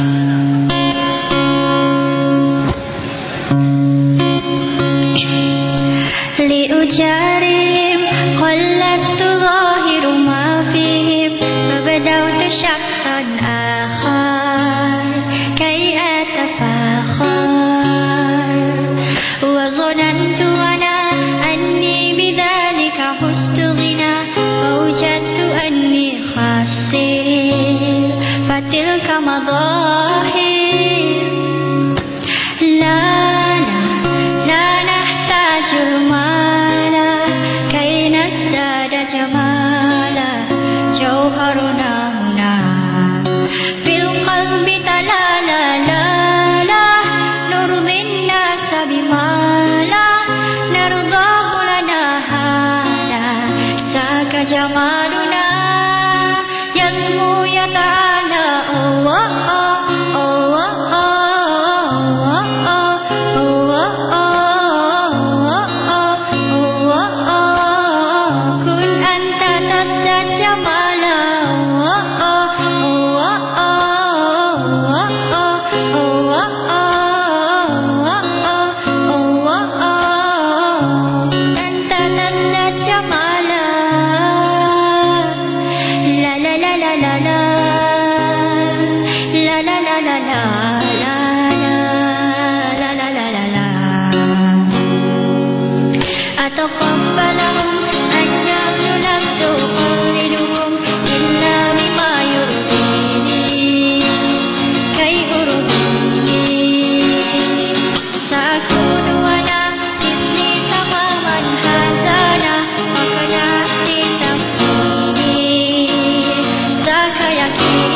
嗯 Allah aquí.